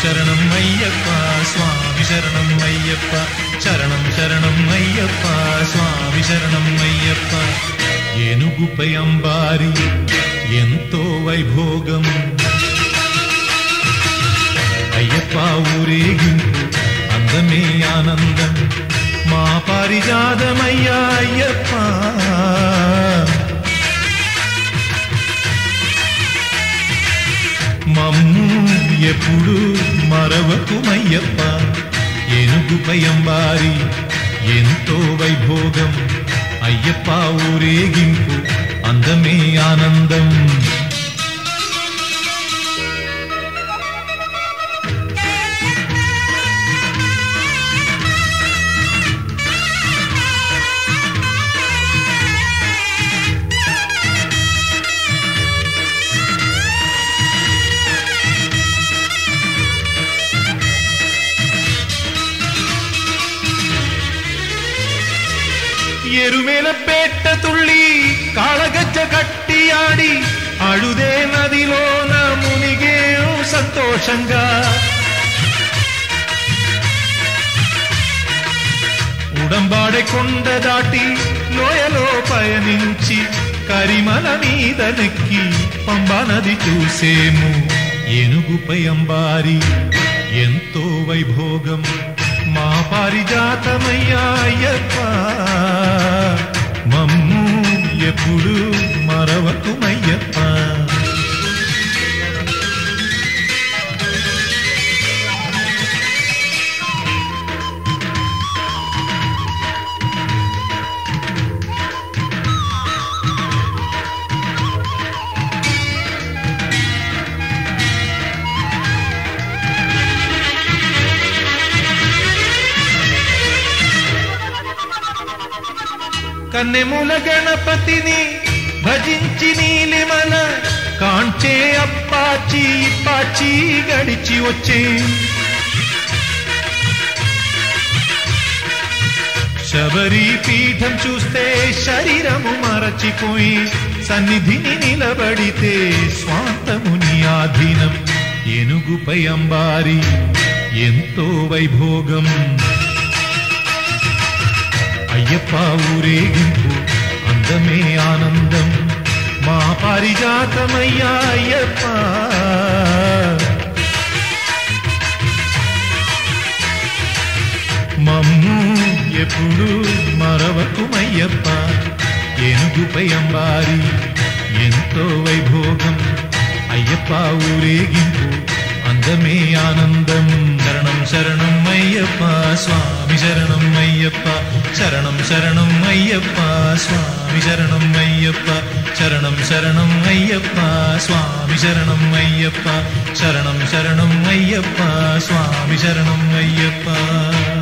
శరణం అయ్యప్ప స్వామి శరణం అయ్యప్ప శరణం శరణం అయ్యప్ప స్వామి శరణం అయ్యప్ప ఏనుగుపై అంబారి ఎంతో వైభోగం అయ్యప్ప ఊరేగింపు అందమే ఆనందం మా పారిజాతమయ్యా అయ్యప్ప మమ్ము ఎప్పుడు మరవకుమయ్యప్ప ఏనుగుపై అంబారి ఎంతో వైభోగం అయ్యప్ప ఊరేగింపు అందమే ఆనందం ఎరుమేల పేట తుళ్ళి కాళగజ్జ కట్టి ఆడి అడుదే నదిలోన మునిగే సంతోషంగా ఉడంబాడే కొండ దాటి లోయలో పయనించి కరిమల మీద నెక్కి పంబా నది చూసేము ఏనుగుపై అంబారి ఎంతో వైభోగం మా పారిజాతమయ్యా కన్నెముల గణపతిని భజించి నీలిమల కాంచే అప్పాచి ఇప్పాచి గడిచి వచ్చే. శబరి పీఠం చూస్తే శరీరము మరచిపోయి సన్నిధిని నిలబడితే స్వాంతముని ఆధీనం. ఏనుగుపై అంబారి ఎంతో వైభోగం. అయ్యప్ప ఊరేగింపు అందమే ఆనందం. మా పారిజాతమయ్యా అయ్యప్ప. మమ్ము ఎప్పుడు మరవకుమయ్యప్ప ఏనుగుపై అంబారి ఎంతో వైభోగం. అయ్యప్ప ఊరేగింపు அந்தமே ஆனந்தம். சரணம் சரணம் ஐயப்பா. சுவாமி சரணம் ஐயப்பா. சரணம் சரணம் ஐயப்பா. சுவாமி சரணம் ஐயப்பா. சரணம் சரணம் ஐயப்பா. சுவாமி சரணம் ஐயப்பா. சரணம் சரணம் ஐயப்பா. சுவாமி சரணம் ஐயப்பா.